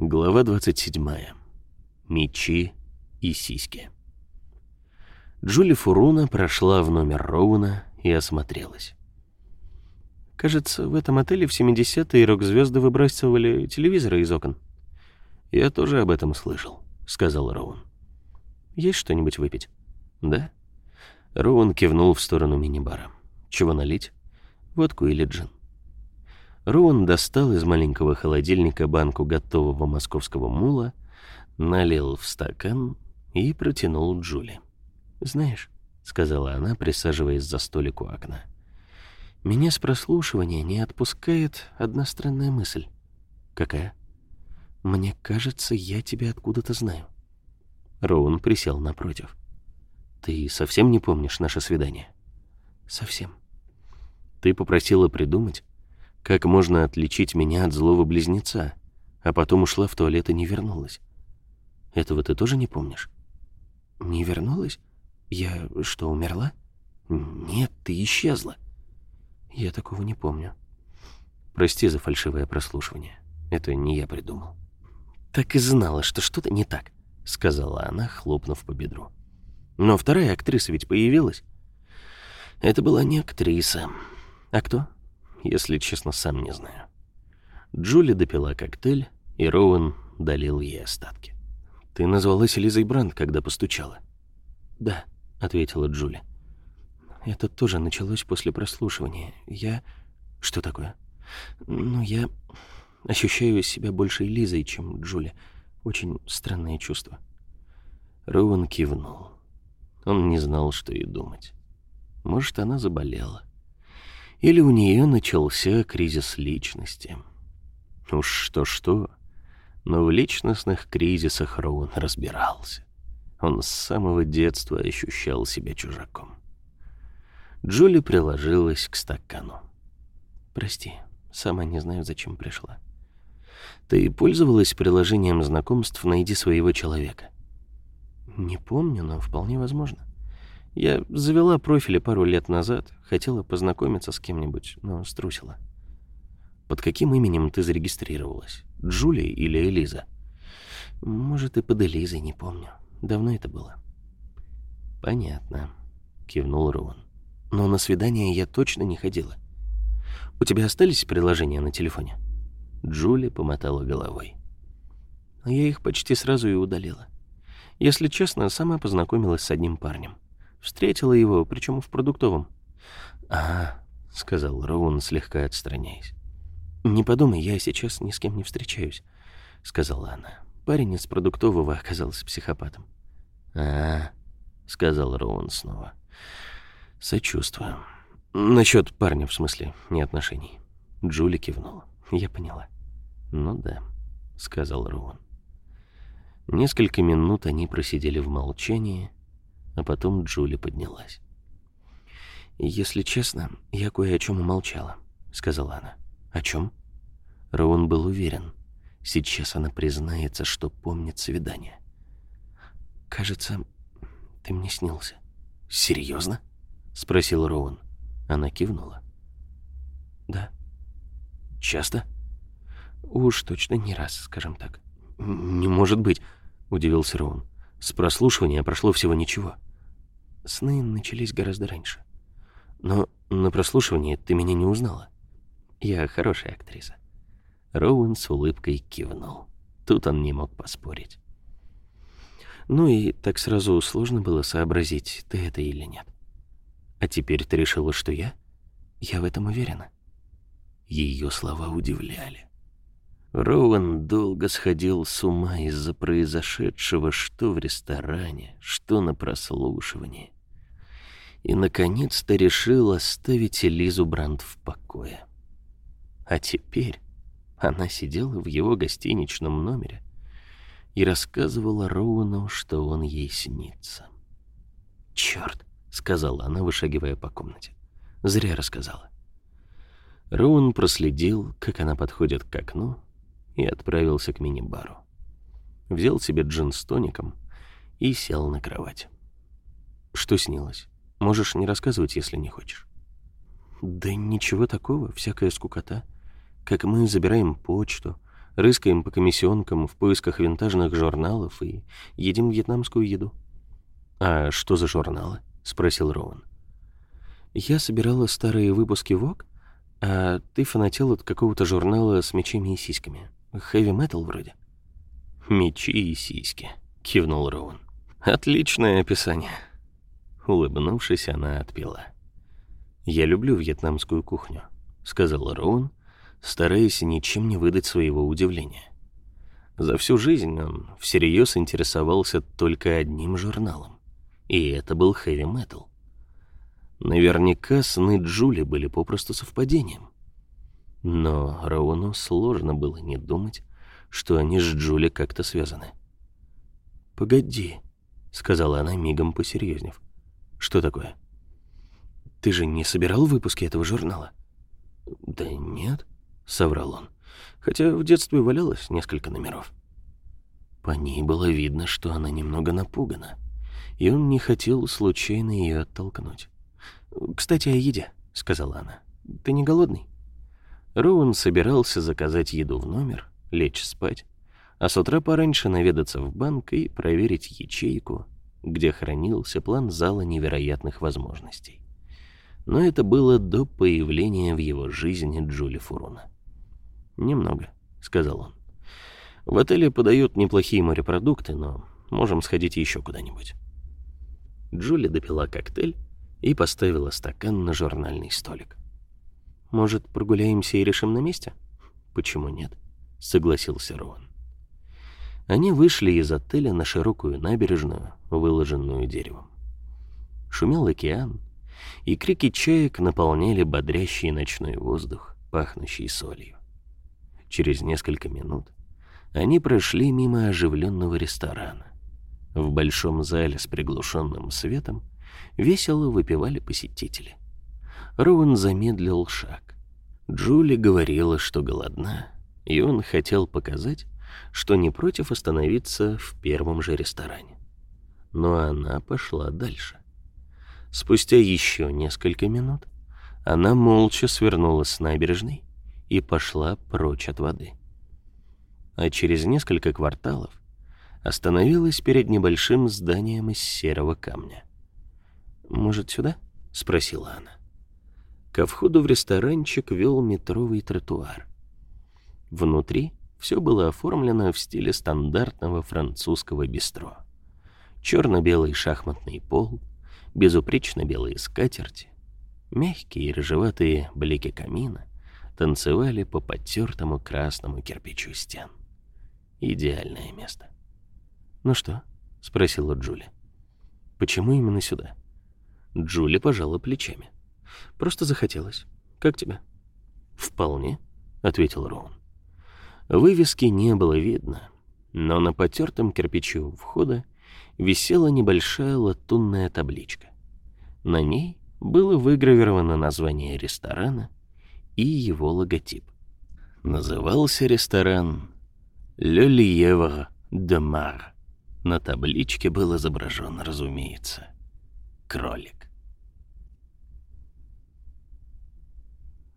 Глава 27. Мечи и сиськи. Джули Фуруна прошла в номер Роуна и осмотрелась. Кажется, в этом отеле в 70-е рок-звезды выбрасывали телевизоры из окон. Я тоже об этом слышал, сказал Роун. Есть что-нибудь выпить? Да? Роун кивнул в сторону мини-бара. Чего налить? Водку или джин? Роуэн достал из маленького холодильника банку готового московского мула, налил в стакан и протянул Джули. «Знаешь», — сказала она, присаживаясь за столик у окна, — «меня с прослушивания не отпускает одна странная мысль». «Какая?» «Мне кажется, я тебя откуда-то знаю». Роун присел напротив. «Ты совсем не помнишь наше свидание?» «Совсем». «Ты попросила придумать, как можно отличить меня от злого близнеца, а потом ушла в туалет и не вернулась. Этого ты тоже не помнишь? Не вернулась? Я что, умерла? Нет, ты исчезла. Я такого не помню. Прости за фальшивое прослушивание. Это не я придумал. Так и знала, что что-то не так, сказала она, хлопнув по бедру. Но вторая актриса ведь появилась. Это была не актриса. А кто? Если честно, сам не знаю. Джули допила коктейль, и Роуэн долил ей остатки. «Ты назвалась Лизой Бранд, когда постучала?» «Да», — ответила Джули. «Это тоже началось после прослушивания. Я...» «Что такое?» «Ну, я ощущаю себя больше Лизой, чем Джули. Очень странное чувство». Роуэн кивнул. Он не знал, что и думать. Может, она заболела или у нее начался кризис личности. Уж что-что, но в личностных кризисах Роуэн разбирался. Он с самого детства ощущал себя чужаком. Джули приложилась к стакану. «Прости, сама не знаю, зачем пришла. Ты пользовалась приложением знакомств «Найди своего человека»?» «Не помню, но вполне возможно. Я завела профили пару лет назад, хотела познакомиться с кем-нибудь, но струсила. Под каким именем ты зарегистрировалась? Джулия или Элиза? Может, и под Элизой, не помню. Давно это было. Понятно, кивнул Роуэн. Но на свидание я точно не ходила. У тебя остались приложения на телефоне? Джули помотала головой. Я их почти сразу и удалила. Если честно, сама познакомилась с одним парнем. Встретила его, причем в продуктовом. «А, — сказал Роун, слегка отстраняясь. «Не подумай, я сейчас ни с кем не встречаюсь», — сказала она. Парень из продуктового оказался психопатом. «А, — сказал Роун снова. «Сочувствую. Насчет парня, в смысле, не отношений». Джули кивнула. «Я поняла». «Ну да», — сказал Роун. Несколько минут они просидели в молчании, а потом Джули поднялась. «Если честно, я кое о чем умолчала», — сказала она. «О чем?» Роун был уверен. Сейчас она признается, что помнит свидание. «Кажется, ты мне снился». «Серьезно?» — спросил Роун. Она кивнула. «Да». «Часто?» «Уж точно не раз, скажем так». «Не может быть», — удивился Роун. «С прослушивания прошло всего ничего». Сны начались гораздо раньше. Но на прослушивании ты меня не узнала. Я хорошая актриса. Роуэн с улыбкой кивнул. Тут он не мог поспорить. Ну и так сразу сложно было сообразить, ты это или нет. А теперь ты решила, что я? Я в этом уверена. Ее слова удивляли. Роуэн долго сходил с ума из-за произошедшего что в ресторане, что на прослушивании и, наконец-то, решил оставить Элизу Бранд в покое. А теперь она сидела в его гостиничном номере и рассказывала Роуэну, что он ей снится. «Черт!» — сказала она, вышагивая по комнате. «Зря рассказала». Роуэн проследил, как она подходит к окну, и отправился к мини-бару. Взял себе джин с тоником и сел на кровать. Что снилось? Можешь не рассказывать, если не хочешь. Да ничего такого, всякая скукота. Как мы забираем почту, Рыскаем по комиссионкам в поисках винтажных журналов и едим вьетнамскую еду. «А что за журналы?» — спросил Роуэн. «Я собирала старые выпуски ВОК, а ты фанател от какого-то журнала с мечами и сиськами. Хэви метал вроде». «Мечи и сиськи», — кивнул Роуэн. «Отличное описание». Улыбнувшись, она отпила. «Я люблю вьетнамскую кухню», — сказал Роуэн, стараясь ничем не выдать своего удивления. За всю жизнь он всерьез интересовался только одним журналом, и это был хэви метал. Наверняка сны Джули были попросту совпадением. Но Роуну сложно было не думать, что они с Джули как-то связаны. «Погоди», — сказала она, мигом посерьезнев. «Что такое? Ты же не собирал выпуски этого журнала?» «Да нет», — соврал он, хотя в детстве валялось несколько номеров. По ней было видно, что она немного напугана, и он не хотел случайно ее оттолкнуть. «Кстати, о еде», — сказала она. «Ты не голодный?» Роуэн собирался заказать еду в номер, лечь спать, а с утра пораньше наведаться в банк и проверить ячейку, где хранился план зала невероятных возможностей. Но это было до появления в его жизни Джули Фуруна. «Немного», — сказал он. «В отеле подают неплохие морепродукты, но можем сходить еще куда-нибудь». Джули допила коктейль и поставила стакан на журнальный столик. «Может, прогуляемся и решим на месте?» «Почему нет?» — согласился Роуэн. Они вышли из отеля на широкую набережную, выложенную деревом. Шумел океан, и крики чаек наполняли бодрящий ночной воздух, пахнущий солью. Через несколько минут они прошли мимо оживленного ресторана. В большом зале с приглушенным светом весело выпивали посетители. Роуэн замедлил шаг. Джули говорила, что голодна, и он хотел показать, что не против остановиться в первом же ресторане. Но она пошла дальше. Спустя еще несколько минут она молча свернула с набережной и пошла прочь от воды. А через несколько кварталов остановилась перед небольшим зданием из серого камня. «Может, сюда?» — спросила она. Ко входу в ресторанчик вел метровый тротуар. Внутри все было оформлено в стиле стандартного французского бистро. Черно-белый шахматный пол, безупречно белые скатерти, мягкие рыжеватые блики камина танцевали по потертому красному кирпичу стен. Идеальное место. «Ну что?» — спросила Джули. «Почему именно сюда?» Джули пожала плечами. «Просто захотелось. Как тебе?» «Вполне», — ответил Роун. Вывески не было видно, но на потертом кирпиче у входа висела небольшая латунная табличка. На ней было выгравировано название ресторана и его логотип. Назывался ресторан «Le Lièvre de Mar». На табличке был изображен, разумеется, кролик.